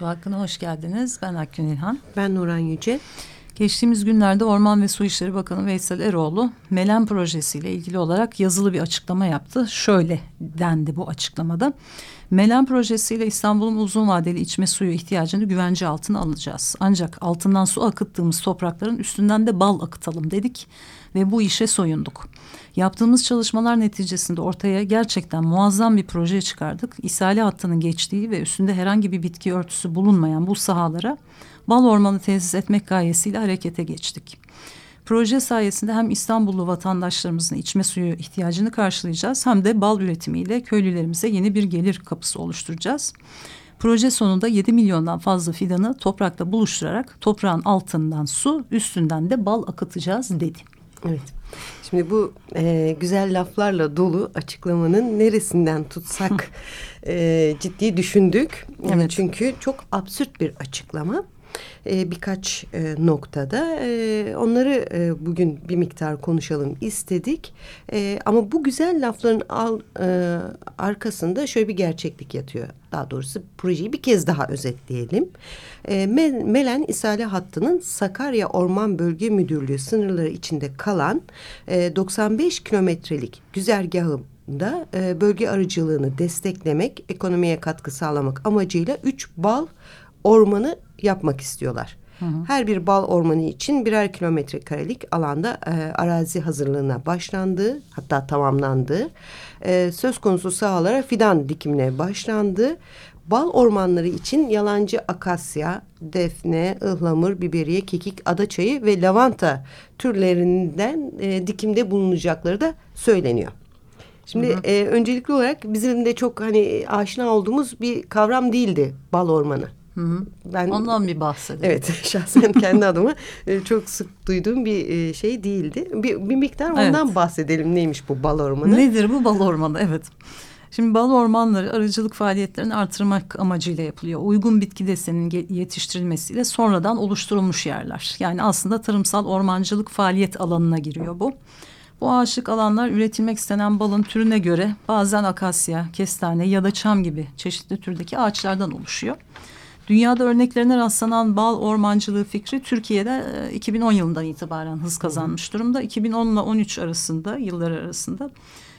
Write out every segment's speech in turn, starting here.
Su Hakkı'na hoş geldiniz. Ben Akgün İlhan. Ben Nuran Yüce. Geçtiğimiz günlerde Orman ve Su İşleri Bakanı Veysel Eroğlu Melen projesiyle ilgili olarak yazılı bir açıklama yaptı. Şöyle dendi bu açıklamada. Melen projesiyle İstanbul'un uzun vadeli içme suyu ihtiyacını güvence altına alacağız. Ancak altından su akıttığımız toprakların üstünden de bal akıtalım dedik ve bu işe soyunduk. Yaptığımız çalışmalar neticesinde ortaya gerçekten muazzam bir proje çıkardık. İsale hattının geçtiği ve üstünde herhangi bir bitki örtüsü bulunmayan bu sahalara bal ormanı tesis etmek gayesiyle harekete geçtik. Proje sayesinde hem İstanbullu vatandaşlarımızın içme suyu ihtiyacını karşılayacağız hem de bal üretimiyle köylülerimize yeni bir gelir kapısı oluşturacağız. Proje sonunda 7 milyondan fazla fidanı toprakla buluşturarak toprağın altından su, üstünden de bal akıtacağız dedi. Evet. Şimdi bu e, güzel laflarla dolu açıklamanın neresinden tutsak e, ciddi düşündük. Evet. Çünkü çok absürt bir açıklama e, birkaç e, noktada. E, onları e, bugün bir miktar konuşalım istedik. E, ama bu güzel lafların al, e, arkasında şöyle bir gerçeklik yatıyor. Daha doğrusu projeyi bir kez daha özetleyelim. E, Melen İsale Hattı'nın Sakarya Orman Bölge Müdürlüğü sınırları içinde kalan e, 95 kilometrelik güzergahı da e, bölge arıcılığını desteklemek, ekonomiye katkı sağlamak amacıyla üç bal ormanı yapmak istiyorlar. Hı hı. Her bir bal ormanı için birer kilometre karelik alanda e, arazi hazırlığına başlandı, hatta tamamlandı. E, söz konusu sahalara fidan dikimine başlandı. Bal ormanları için yalancı akasya, defne, ıhlamur, biberiye, kekik, adaçayı ve lavanta türlerinden e, dikimde bulunacakları da söyleniyor. Şimdi hı hı. E, öncelikli olarak bizim de çok hani aşina olduğumuz bir kavram değildi bal ormanı. Hı hı. Ben ondan bir bahsedelim. Evet, şahsen kendi adıma e, çok sık duyduğum bir e, şey değildi. Bir, bir miktar ondan evet. bahsedelim. Neymiş bu bal ormanı? Nedir bu bal ormanı? Evet. Şimdi bal ormanları arıcılık faaliyetlerini artırmak amacıyla yapılıyor. Uygun bitki deseninin yetiştirilmesiyle sonradan oluşturulmuş yerler. Yani aslında tarımsal ormancılık faaliyet alanına giriyor bu. Bu ağaçlık alanlar üretilmek istenen balın türüne göre bazen akasya, kestane ya da çam gibi çeşitli türdeki ağaçlardan oluşuyor. Dünyada örneklerine rastlanan bal ormancılığı fikri Türkiye'de 2010 e, yılından itibaren hız kazanmış durumda. 2010 ile 13 arasında yıllar arasında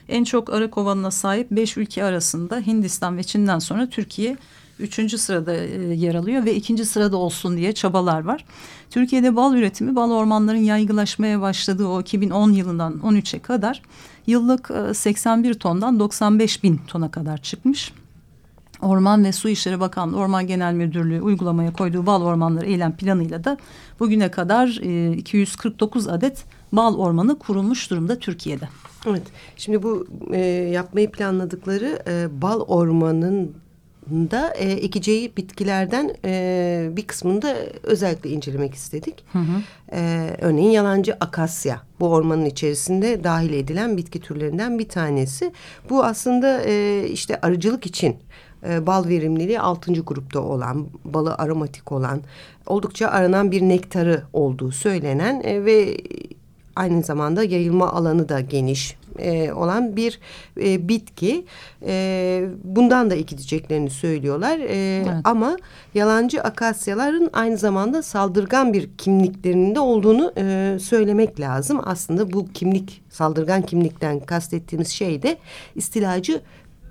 en çok arı kovanına sahip beş ülke arasında Hindistan ve Çin'den sonra Türkiye üçüncü sırada e, yer alıyor ve ikinci sırada olsun diye çabalar var. Türkiye'de bal üretimi bal ormanların yaygılaşmaya başladığı o 2010 yılından 13'e kadar yıllık 81 e, tondan 95 bin tona kadar çıkmış. Orman ve Su İşleri Bakanlığı Orman Genel Müdürlüğü uygulamaya koyduğu bal ormanları eylem planıyla da bugüne kadar e, 249 adet bal ormanı kurulmuş durumda Türkiye'de. Evet. Şimdi bu e, yapmayı planladıkları e, bal ormanının da e, ekeceği bitkilerden e, bir kısmını da özellikle incelemek istedik. Hı hı. E, örneğin yalancı akasya bu ormanın içerisinde dahil edilen bitki türlerinden bir tanesi. Bu aslında e, işte arıcılık için e, bal verimliliği altıncı grupta olan, balı aromatik olan, oldukça aranan bir nektarı olduğu söylenen e, ve aynı zamanda yayılma alanı da geniş e, olan bir e, bitki. E, bundan da ekideceklerini söylüyorlar. E, evet. Ama yalancı akasyaların aynı zamanda saldırgan bir kimliklerinde olduğunu e, söylemek lazım. Aslında bu kimlik, saldırgan kimlikten kastettiğimiz şey de istilacı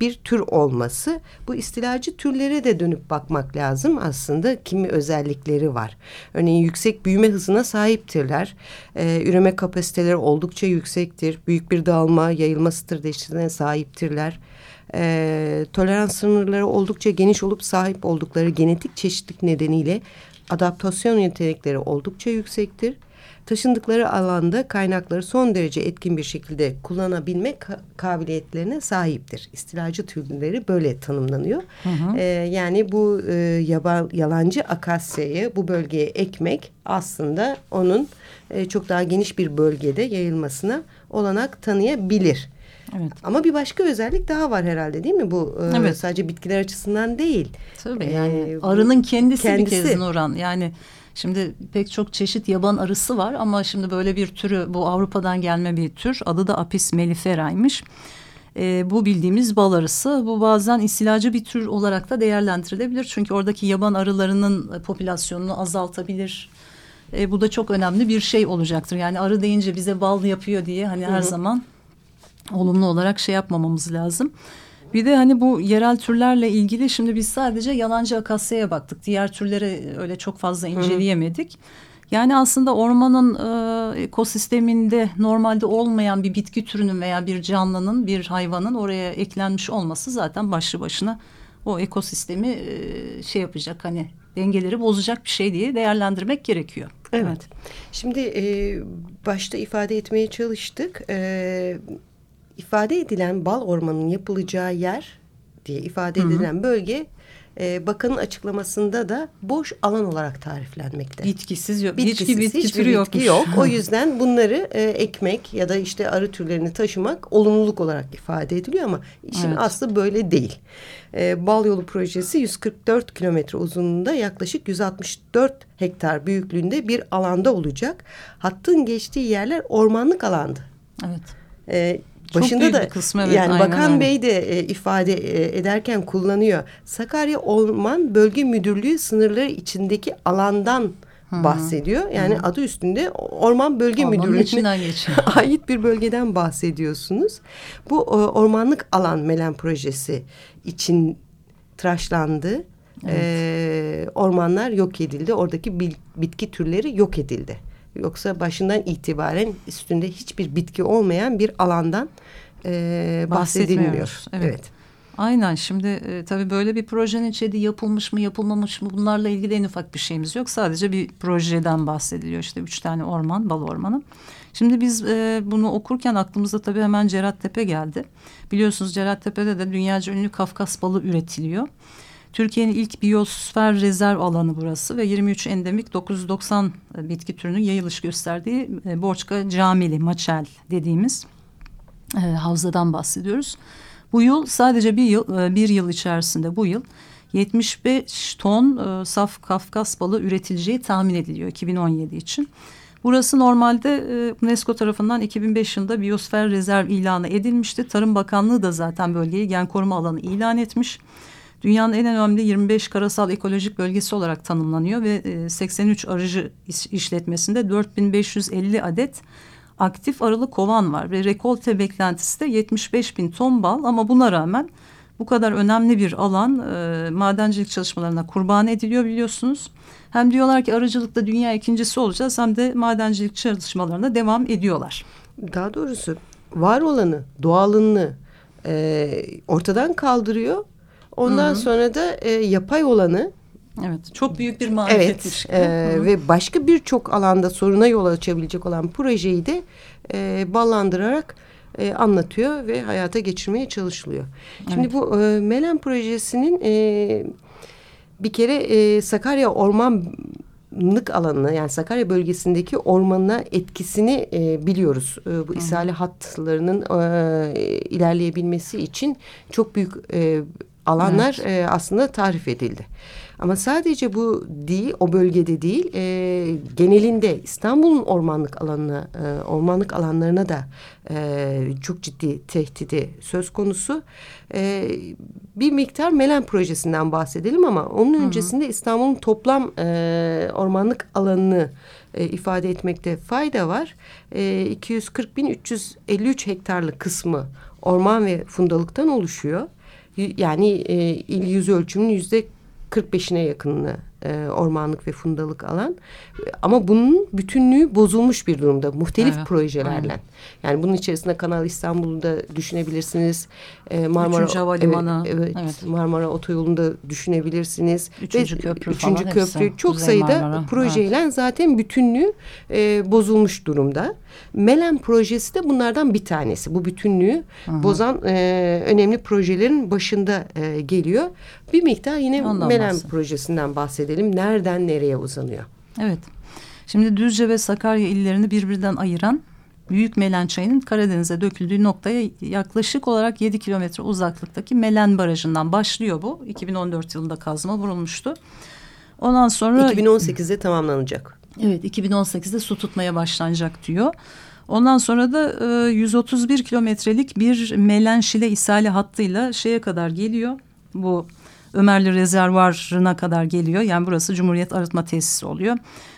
bir tür olması. Bu istilacı türlere de dönüp bakmak lazım. Aslında kimi özellikleri var. Örneğin yüksek büyüme hızına sahiptirler. Ee, üreme kapasiteleri oldukça yüksektir. Büyük bir dağılma, yayılma stratejisine sahiptirler. Ee, tolerans sınırları oldukça geniş olup sahip oldukları genetik çeşitlilik nedeniyle adaptasyon yetenekleri oldukça yüksektir taşındıkları alanda kaynakları son derece etkin bir şekilde kullanabilme ka kabiliyetlerine sahiptir. İstilacı türleri böyle tanımlanıyor. Hı hı. E, yani bu e, yaban, yalancı akasyayı bu bölgeye ekmek aslında onun e, çok daha geniş bir bölgede yayılmasına olanak tanıyabilir. Evet. Ama bir başka özellik daha var herhalde değil mi bu? E, evet. Sadece bitkiler açısından değil. Tabii ee, yani arının kendisi, kendisi bir kez Nuran. Yani Şimdi pek çok çeşit yaban arısı var ama şimdi böyle bir türü bu Avrupa'dan gelme bir tür adı da Apis mellifera'ymış. E, bu bildiğimiz bal arısı bu bazen istilacı bir tür olarak da değerlendirilebilir. Çünkü oradaki yaban arılarının popülasyonunu azaltabilir. E, bu da çok önemli bir şey olacaktır. Yani arı deyince bize bal yapıyor diye hani her Hı -hı. zaman olumlu olarak şey yapmamamız lazım. Bir de hani bu yerel türlerle ilgili şimdi biz sadece yalancı akasya'ya baktık. Diğer türleri öyle çok fazla inceleyemedik. Hı. Yani aslında ormanın e, ekosisteminde normalde olmayan bir bitki türünün veya bir canlının, bir hayvanın oraya eklenmiş olması zaten başlı başına o ekosistemi e, şey yapacak hani dengeleri bozacak bir şey diye değerlendirmek gerekiyor. Evet. evet. Şimdi e, başta ifade etmeye çalıştık. E, ifade edilen bal ormanının yapılacağı yer diye ifade edilen Hı -hı. bölge e, bakanın açıklamasında da boş alan olarak tariflenmekte. Bitkisiz yok. Bitkisiz, bitki, bitki hiçbir türü bitki yok. O yüzden bunları e, ekmek ya da işte arı türlerini taşımak olumluluk olarak ifade ediliyor ama işin evet. aslı böyle değil. E, Bal Yolu projesi 144 kilometre uzunluğunda yaklaşık 164 hektar büyüklüğünde bir alanda olacak. Hattın geçtiği yerler ormanlık alandı. Evet. E, Başında da kısmı, evet, yani Bakan öyle. Bey de e, ifade e, ederken kullanıyor. Sakarya Orman Bölge Müdürlüğü sınırları içindeki alandan Hı-hı. bahsediyor. Yani Hı-hı. adı üstünde Orman Bölge Müdürlüğü'ne ait bir bölgeden bahsediyorsunuz. Bu e, ormanlık alan Melen projesi için tıraşlandı. Evet. E, ormanlar yok edildi. Oradaki bitki türleri yok edildi. Yoksa başından itibaren üstünde hiçbir bitki olmayan bir alandan e, bahsedilmiyor. Evet. evet. Aynen şimdi e, tabii böyle bir projenin içeriği yapılmış mı yapılmamış mı bunlarla ilgili en ufak bir şeyimiz yok. Sadece bir projeden bahsediliyor işte üç tane orman bal ormanı. Şimdi biz e, bunu okurken aklımıza tabii hemen Cerattepe geldi. Biliyorsunuz Cerattepe'de de dünyaca ünlü Kafkas balı üretiliyor. Türkiye'nin ilk biyosfer rezerv alanı burası ve 23 endemik 990 bitki türünün yayılış gösterdiği e, Borçka Camili, Maçel dediğimiz e, havzadan bahsediyoruz. Bu yıl sadece bir yıl, e, bir yıl içerisinde bu yıl 75 ton e, saf Kafkas balı üretileceği tahmin ediliyor 2017 için. Burası normalde e, UNESCO tarafından 2005 yılında biyosfer rezerv ilanı edilmişti. Tarım Bakanlığı da zaten bölgeyi gen koruma alanı ilan etmiş. Dünyanın en önemli 25 karasal ekolojik bölgesi olarak tanımlanıyor ve 83 e, arıcı işletmesinde 4550 adet aktif arılı kovan var ve rekolte beklentisi de 75 bin ton bal ama buna rağmen bu kadar önemli bir alan e, madencilik çalışmalarına kurban ediliyor biliyorsunuz. Hem diyorlar ki arıcılıkta dünya ikincisi olacağız hem de madencilik çalışmalarına devam ediyorlar. Daha doğrusu var olanı, doğalını e, ortadan kaldırıyor Ondan Hı -hı. sonra da e, yapay olanı Evet, çok büyük bir marifet evet, e, ve başka birçok alanda soruna yol açabilecek olan projeyi de e, ballandırarak e, anlatıyor ve hayata geçirmeye çalışılıyor. Şimdi evet. bu e, Melen projesinin e, bir kere e, Sakarya ormanlık alanına yani Sakarya bölgesindeki ormanına etkisini e, biliyoruz. E, bu isale hatlarının e, ilerleyebilmesi için çok büyük e, alanlar evet. e, aslında tarif edildi. Ama sadece bu değil, o bölgede değil, e, genelinde İstanbul'un ormanlık alanına, e, ormanlık alanlarına da e, çok ciddi tehdidi söz konusu. E, bir miktar Melen projesinden bahsedelim ama onun öncesinde İstanbul'un toplam e, ormanlık alanını e, ifade etmekte fayda var. E, 240 bin 353 hektarlık kısmı orman ve fundalıktan oluşuyor yani e, il yüz ölçümünün yüzde 45'ine yakınını e, ormanlık ve fundalık alan. Ama bunun bütünlüğü bozulmuş bir durumda muhtelif evet, projelerle. Aynen. Yani bunun içerisinde Kanal İstanbul'u da düşünebilirsiniz. E, Marmara Üçüncü Havalimanı. Evet, evet. Marmara Otoyolu'nu da düşünebilirsiniz. Üçüncü ve, köprü Üçüncü falan köprü hepsi. çok Kuzey sayıda Marmara. projeyle evet. zaten bütünlüğü e, bozulmuş durumda. Melen projesi de bunlardan bir tanesi. Bu bütünlüğü Hı-hı. bozan e, önemli projelerin başında e, geliyor. Bir miktar yine Ondan Melen bahsedelim. projesinden bahsedelim. Nereden nereye uzanıyor? Evet. Şimdi Düzce ve Sakarya illerini birbirinden ayıran Büyük Melen Çayı'nın Karadeniz'e döküldüğü noktaya yaklaşık olarak 7 kilometre uzaklıktaki Melen Barajı'ndan başlıyor bu. 2014 yılında kazma vurulmuştu. Ondan sonra... 2018'de tamamlanacak. Evet 2018'de su tutmaya başlanacak diyor. Ondan sonra da e, 131 kilometrelik bir Melen Şile İsali hattıyla şeye kadar geliyor. Bu Ömerli Rezervarı'na kadar geliyor. Yani burası Cumhuriyet Arıtma Tesisi oluyor.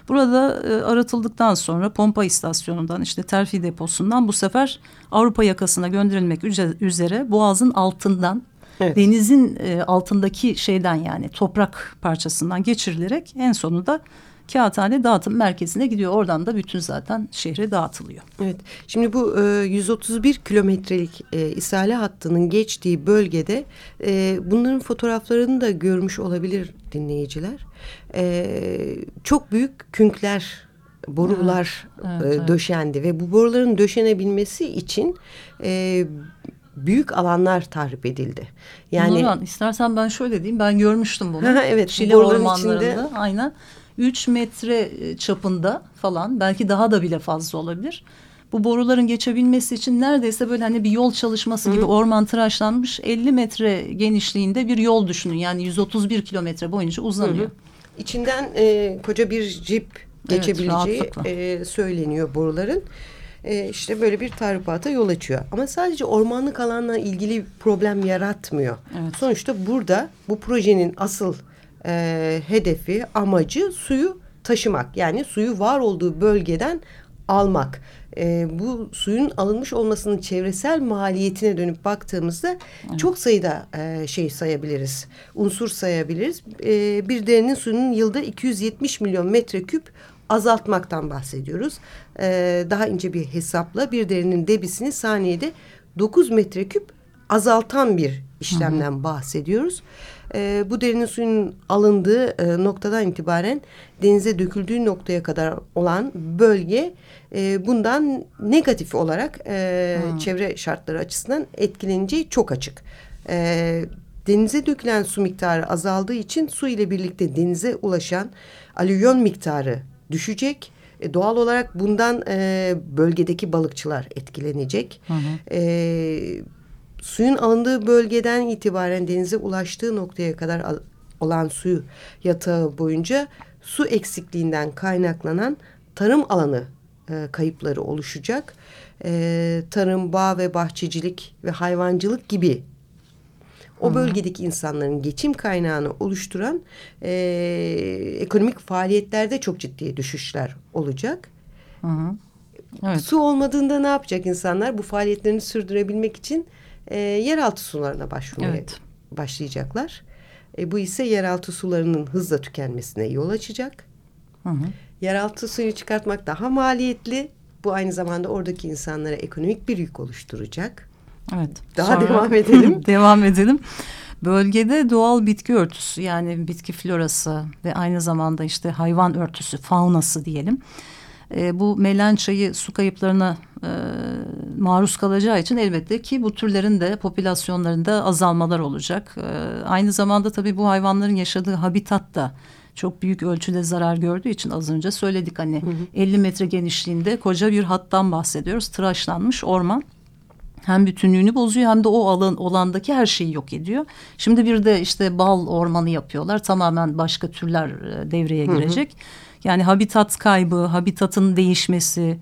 Burada e, arıtıldıktan sonra pompa istasyonundan işte terfi deposundan bu sefer Avrupa yakasına gönderilmek üzere Boğaz'ın altından Evet. Denizin e, altındaki şeyden yani toprak parçasından geçirilerek en sonunda Kağıthane dağıtım merkezine gidiyor. Oradan da bütün zaten şehre dağıtılıyor. Evet. Şimdi bu e, 131 kilometrelik e, isale hattının geçtiği bölgede e, bunların fotoğraflarını da görmüş olabilir dinleyiciler. E, çok büyük künkler borular evet, evet, e, döşendi evet. ve bu boruların döşenebilmesi için e, büyük alanlar tahrip edildi. Yani Nurhan, istersen ben şöyle diyeyim ben görmüştüm bunu. evet. Şile ormanlarında içinde... aynen. 3 metre e, çapında falan belki daha da bile fazla olabilir. Bu boruların geçebilmesi için neredeyse böyle hani bir yol çalışması Hı. gibi orman tıraşlanmış 50 metre genişliğinde bir yol düşünün. Yani 131 kilometre boyunca uzanıyor. Hı. İçinden e, koca bir jip geçebileceği evet, e, söyleniyor boruların. E, işte böyle bir tahribata yol açıyor. Ama sadece ormanlık alanla ilgili problem yaratmıyor. Evet. Sonuçta burada bu projenin asıl e, hedefi, amacı suyu taşımak. Yani suyu var olduğu bölgeden almak. E, bu suyun alınmış olmasının çevresel maliyetine dönüp baktığımızda evet. çok sayıda e, şey sayabiliriz. Unsur sayabiliriz. E, bir derinin suyunun yılda 270 milyon metreküp azaltmaktan bahsediyoruz. E, daha ince bir hesapla bir derinin debisini saniyede 9 metreküp azaltan bir işlemden Hı -hı. bahsediyoruz e, bu derinin suyun alındığı e, noktadan itibaren denize döküldüğü noktaya kadar olan bölge e, bundan negatif olarak e, hmm. çevre şartları açısından etkileneceği çok açık. E, denize dökülen su miktarı azaldığı için su ile birlikte denize ulaşan alüvyon miktarı düşecek. E, doğal olarak bundan e, bölgedeki balıkçılar etkilenecek. Hı hı. E, suyun alındığı bölgeden itibaren denize ulaştığı noktaya kadar olan suyu yatağı boyunca su eksikliğinden kaynaklanan tarım alanı e, kayıpları oluşacak. E, tarım, bağ ve bahçecilik ve hayvancılık gibi o bölgedeki insanların geçim kaynağını oluşturan e, ekonomik faaliyetlerde çok ciddi düşüşler olacak. Hı hı. Evet. Su olmadığında ne yapacak insanlar? Bu faaliyetlerini sürdürebilmek için e, yeraltı sularına başvurmaya evet. başlayacaklar. E, bu ise yeraltı sularının hızla tükenmesine yol açacak. Hı hı. Yeraltı suyu çıkartmak daha maliyetli. Bu aynı zamanda oradaki insanlara ekonomik bir yük oluşturacak. Evet. Daha Sonra, devam edelim. devam edelim. Bölgede doğal bitki örtüsü yani bitki florası ve aynı zamanda işte hayvan örtüsü, faunası diyelim. E, bu melen çayı su kayıplarına e, maruz kalacağı için elbette ki bu türlerin de popülasyonlarında azalmalar olacak. E, aynı zamanda tabii bu hayvanların yaşadığı habitat da çok büyük ölçüde zarar gördüğü için az önce söyledik hani hı hı. 50 metre genişliğinde koca bir hattan bahsediyoruz. Tıraşlanmış orman hem bütünlüğünü bozuyor hem de o alan olandaki her şeyi yok ediyor. Şimdi bir de işte bal ormanı yapıyorlar. Tamamen başka türler e, devreye girecek. Hı hı. Yani habitat kaybı, habitatın değişmesi,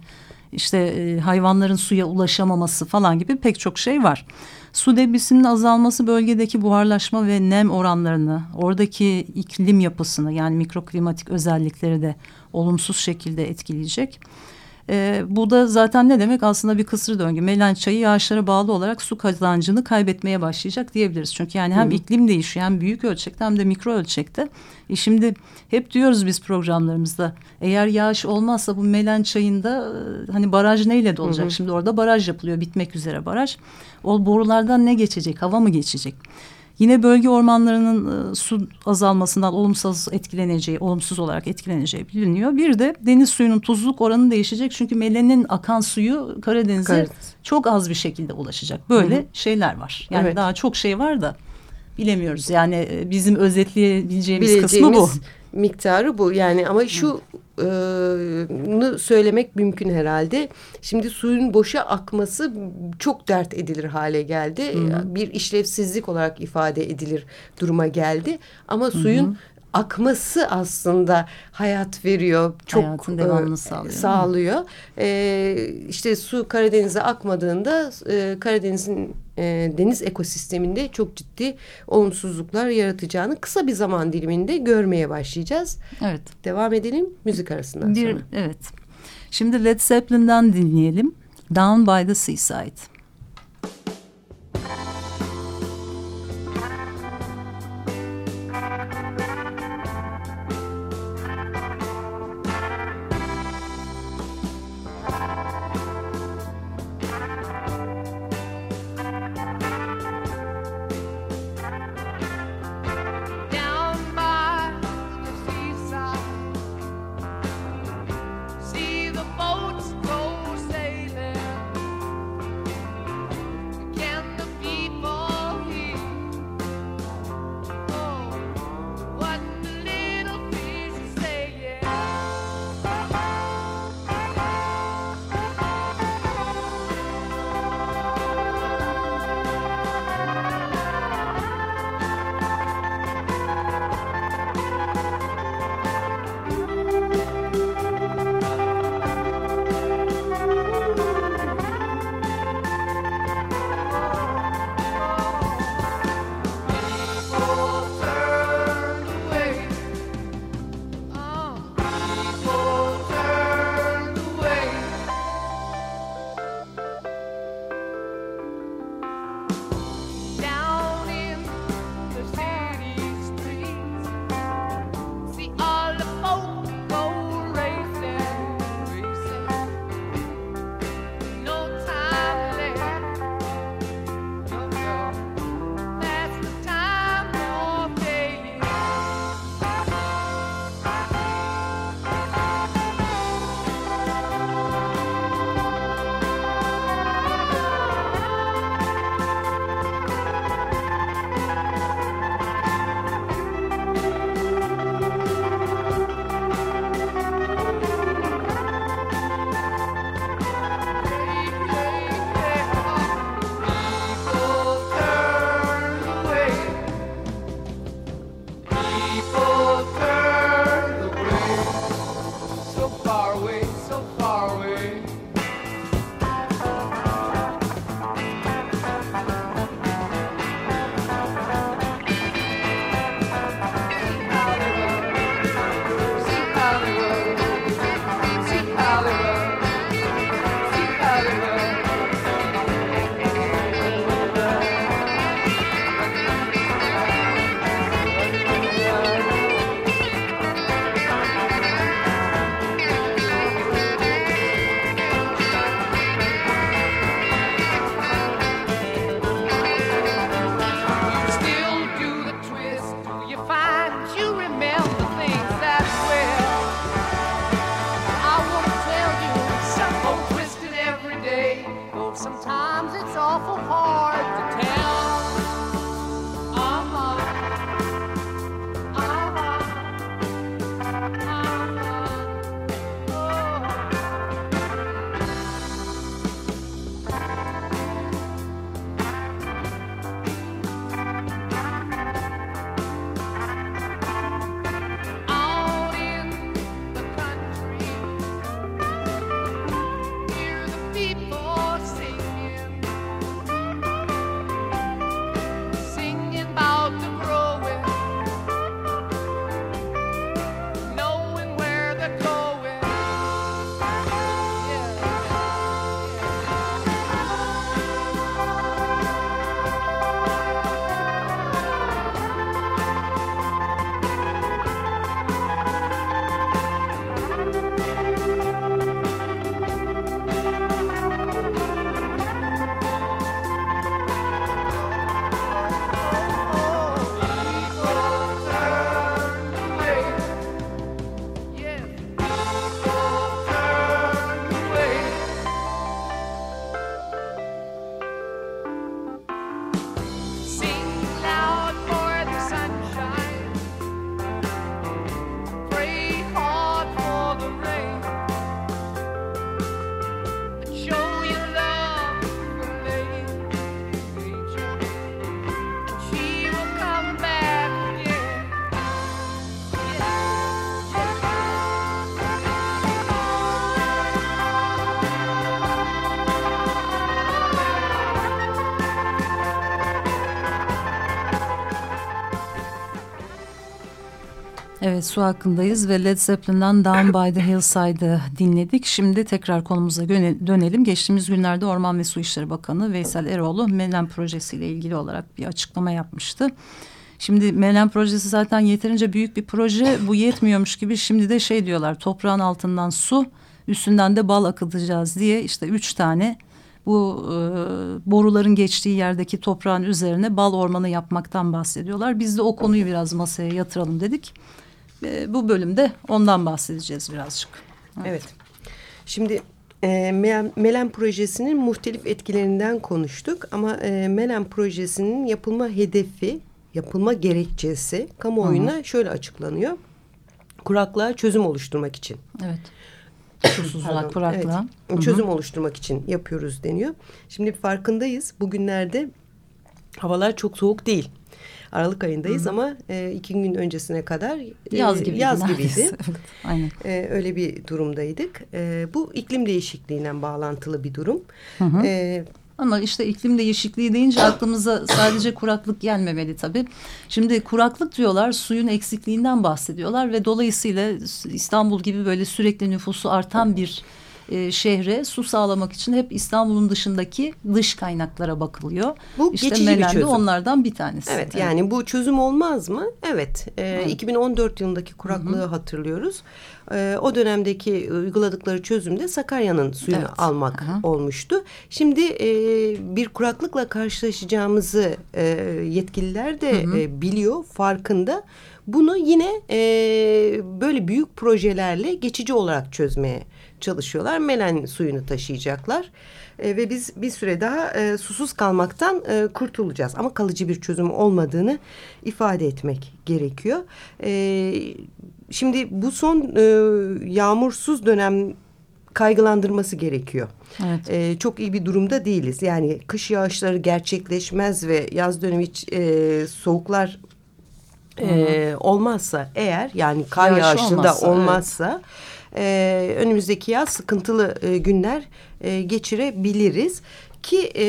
işte e, hayvanların suya ulaşamaması falan gibi pek çok şey var. Su debisinin azalması bölgedeki buharlaşma ve nem oranlarını, oradaki iklim yapısını yani mikroklimatik özellikleri de olumsuz şekilde etkileyecek. E, bu da zaten ne demek aslında bir kısır döngü. Melen çayı yağışlara bağlı olarak su kazancını kaybetmeye başlayacak diyebiliriz. Çünkü yani hem Hı iklim değişiyor hem büyük ölçekte hem de mikro ölçekte. E şimdi hep diyoruz biz programlarımızda eğer yağış olmazsa bu Melen çayında e, hani baraj neyle dolacak? Hı -hı. Şimdi orada baraj yapılıyor bitmek üzere baraj. O borulardan ne geçecek? Hava mı geçecek? Yine bölge ormanlarının e, su azalmasından olumsuz etkileneceği, olumsuz olarak etkileneceği biliniyor. Bir de deniz suyunun tuzluk oranı değişecek. Çünkü Mele'nin akan suyu Karadeniz'e Karadeniz. çok az bir şekilde ulaşacak. Böyle Hı -hı. şeyler var. Yani evet. daha çok şey var da bilemiyoruz. Yani e, bizim özetleyebileceğimiz kısmı bu miktarı bu. Yani ama şu e, söylemek mümkün herhalde. Şimdi suyun boşa akması çok dert edilir hale geldi. Hı. Bir işlevsizlik olarak ifade edilir duruma geldi. Ama suyun hı hı akması aslında hayat veriyor. Çok Hayatın devamını sağlıyor. sağlıyor. Ee, işte su Karadeniz'e akmadığında e, Karadeniz'in e, deniz ekosisteminde çok ciddi olumsuzluklar yaratacağını kısa bir zaman diliminde görmeye başlayacağız. Evet. Devam edelim müzik arasından bir, sonra. Evet. Şimdi Led Zeppelin'den dinleyelim. Down by the Seaside. Evet su hakkındayız ve Led Zeppelin'den Down by the Hillside'ı dinledik. Şimdi tekrar konumuza dönelim. Geçtiğimiz günlerde Orman ve Su İşleri Bakanı Veysel Eroğlu Melen projesiyle ilgili olarak bir açıklama yapmıştı. Şimdi Melen projesi zaten yeterince büyük bir proje. Bu yetmiyormuş gibi şimdi de şey diyorlar toprağın altından su üstünden de bal akıtacağız diye işte üç tane bu e, boruların geçtiği yerdeki toprağın üzerine bal ormanı yapmaktan bahsediyorlar. Biz de o konuyu biraz masaya yatıralım dedik. E, bu bölümde ondan bahsedeceğiz birazcık. Evet. evet. Şimdi e, Melen projesinin muhtelif etkilerinden konuştuk ama e, Melen projesinin yapılma hedefi, yapılma gerekçesi kamuoyuna Hı -hı. şöyle açıklanıyor. Kuraklığa çözüm oluşturmak için. Evet. Susuzluğa, kuraklığa. Evet, çözüm Hı -hı. oluşturmak için yapıyoruz deniyor. Şimdi farkındayız. Bugünlerde havalar çok soğuk değil. Aralık ayındayız Hı ama e, iki gün öncesine kadar e, yaz, gibiydi, yaz gibiydi. Aynen. E, öyle bir durumdaydık. E, bu iklim değişikliğiyle bağlantılı bir durum. Hı -hı. E, ama işte iklim değişikliği deyince aklımıza sadece kuraklık gelmemeli tabii. Şimdi kuraklık diyorlar suyun eksikliğinden bahsediyorlar ve dolayısıyla İstanbul gibi böyle sürekli nüfusu artan bir e, şehre su sağlamak için hep İstanbul'un dışındaki dış kaynaklara bakılıyor. Bu işte geçici bir çözüm. onlardan bir tanesi. Evet, evet yani bu çözüm olmaz mı? Evet. E, evet. 2014 yılındaki kuraklığı Hı -hı. hatırlıyoruz. E, o dönemdeki uyguladıkları çözümde Sakarya'nın suyunu evet. almak Aha. olmuştu. Şimdi e, bir kuraklıkla karşılaşacağımızı e, yetkililer de Hı -hı. E, biliyor, farkında. Bunu yine e, böyle büyük projelerle geçici olarak çözmeye çalışıyorlar. Melen suyunu taşıyacaklar. E, ve biz bir süre daha e, susuz kalmaktan e, kurtulacağız. Ama kalıcı bir çözüm olmadığını ifade etmek gerekiyor. E, şimdi bu son e, yağmursuz dönem kaygılandırması gerekiyor. Evet. Ee, çok iyi bir durumda değiliz. Yani kış yağışları gerçekleşmez ve yaz dönemi hiç e, soğuklar e, olmazsa eğer yani kar Yağış yağışı olmazsa, da olmazsa evet e, önümüzdeki yaz sıkıntılı e, günler e, geçirebiliriz. Ki e,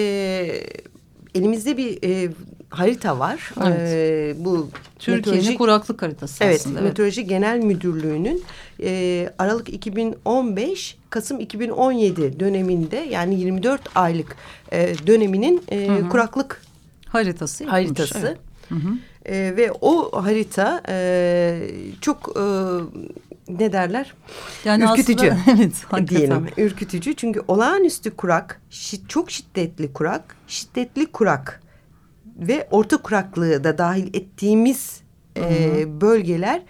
elimizde bir e, harita var. Evet. E, bu Türkiye'nin kuraklık haritası evet, aslında. Evet, Meteoroloji Genel Müdürlüğü'nün e, Aralık 2015 Kasım 2017 döneminde yani 24 aylık e, döneminin e, hı hı. kuraklık haritası. Haritası. Evet. Hı hı. E, ve o harita e, çok e, ne derler? Yani ürkütücü aslında, evet, diyelim. Ürkütücü çünkü olağanüstü kurak, şi, çok şiddetli kurak, şiddetli kurak ve orta kuraklığı da dahil ettiğimiz e, bölgeler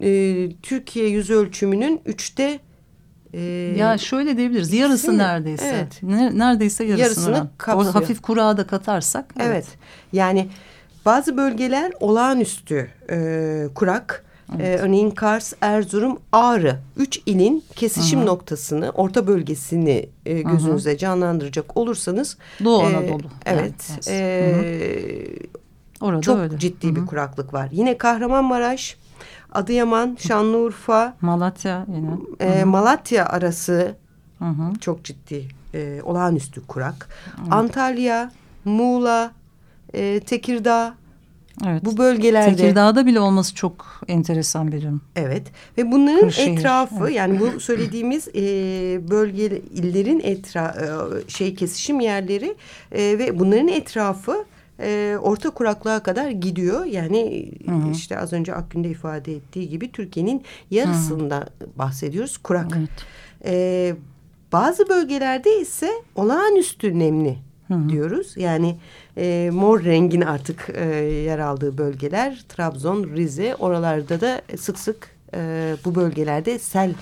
e, Türkiye yüz ölçümünün üçte ee, ya şöyle diyebiliriz yarısı neredeyse. Evet. Neredeyse yarısını, yarısını kapsıyor. O hafif kurağı da katarsak. Evet. evet. Yani bazı bölgeler olağanüstü e, kurak. Evet. Ee, örneğin Kars, Erzurum, Ağrı. Üç ilin kesişim Hı -hı. noktasını, orta bölgesini e, gözünüze Hı -hı. canlandıracak olursanız. Doğu e, Anadolu. Evet. Yani, e, Orada çok öyle. ciddi Hı -hı. bir kuraklık var. Yine Kahramanmaraş, Adıyaman, Şanlıurfa. Malatya yine. E, Malatya arası Hı -hı. çok ciddi, e, olağanüstü kurak. Evet. Antalya, Muğla, e, Tekirdağ, Evet. Bu bölgelerde Tekirdağ'da bile olması çok enteresan bir durum. Evet ve bunların Kırşehir. etrafı evet. yani bu söylediğimiz e, bölge illerin etra e, şey kesişim yerleri e, ve bunların etrafı e, orta kuraklığa kadar gidiyor. Yani Hı -hı. işte az önce Akgün'de ifade ettiği gibi Türkiye'nin yarısında bahsediyoruz kurak. Evet. E, bazı bölgelerde ise olağanüstü nemli Hı diyoruz. Yani e, mor rengin artık e, yer aldığı bölgeler Trabzon, Rize oralarda da sık sık e, bu bölgelerde sel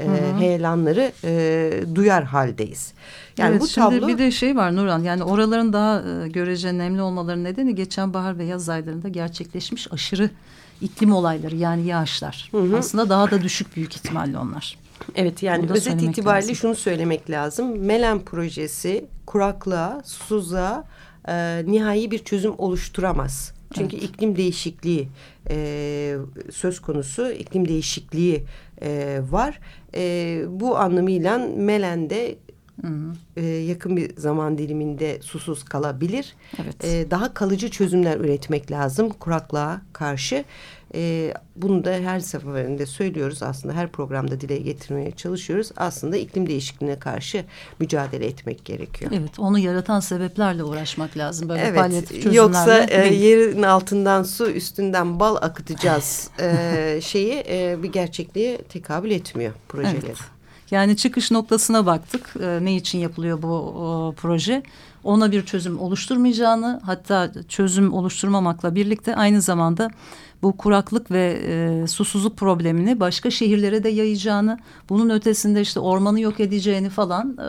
e, heyelanları e, duyar haldeyiz. Yani evet, bu tablo... Şimdi bir de şey var Nurhan yani oraların daha e, görece nemli olmaları nedeni geçen bahar ve yaz aylarında gerçekleşmiş aşırı iklim olayları yani yağışlar. Hı hı. Aslında daha da düşük büyük ihtimalle onlar. Evet yani özet itibariyle lazım. şunu söylemek lazım. Melen projesi kuraklığa, susuzluğa e, nihai bir çözüm oluşturamaz. Çünkü evet. iklim değişikliği e, söz konusu, iklim değişikliği e, var. E, bu anlamıyla Melen'de Hı hı. E, yakın bir zaman diliminde susuz kalabilir. Evet. E, daha kalıcı çözümler üretmek lazım kuraklığa karşı. E, bunu da her seferinde söylüyoruz aslında her programda dile getirmeye çalışıyoruz. Aslında iklim değişikliğine karşı mücadele etmek gerekiyor. Evet onu yaratan sebeplerle uğraşmak lazım böyle evet, palyatif çözümlerle. Yoksa e, yerin altından su üstünden bal akıtacağız e, şeyi e, bir gerçekliğe tekabül etmiyor projeleri. Evet. Yani çıkış noktasına baktık. E, ne için yapılıyor bu o, proje? Ona bir çözüm oluşturmayacağını hatta çözüm oluşturmamakla birlikte aynı zamanda bu kuraklık ve e, susuzluk problemini başka şehirlere de yayacağını, bunun ötesinde işte ormanı yok edeceğini falan e,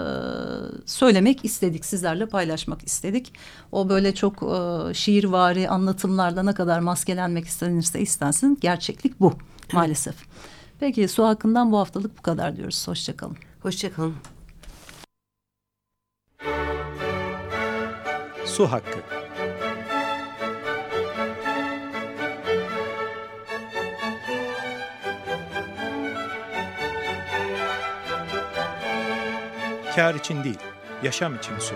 söylemek istedik, sizlerle paylaşmak istedik. O böyle çok e, şiirvari anlatımlarla ne kadar maskelenmek istenirse istensin gerçeklik bu maalesef. Peki su hakkından bu haftalık bu kadar diyoruz. Hoşçakalın. Hoşçakalın. Su hakkı. Kar için değil, yaşam için su.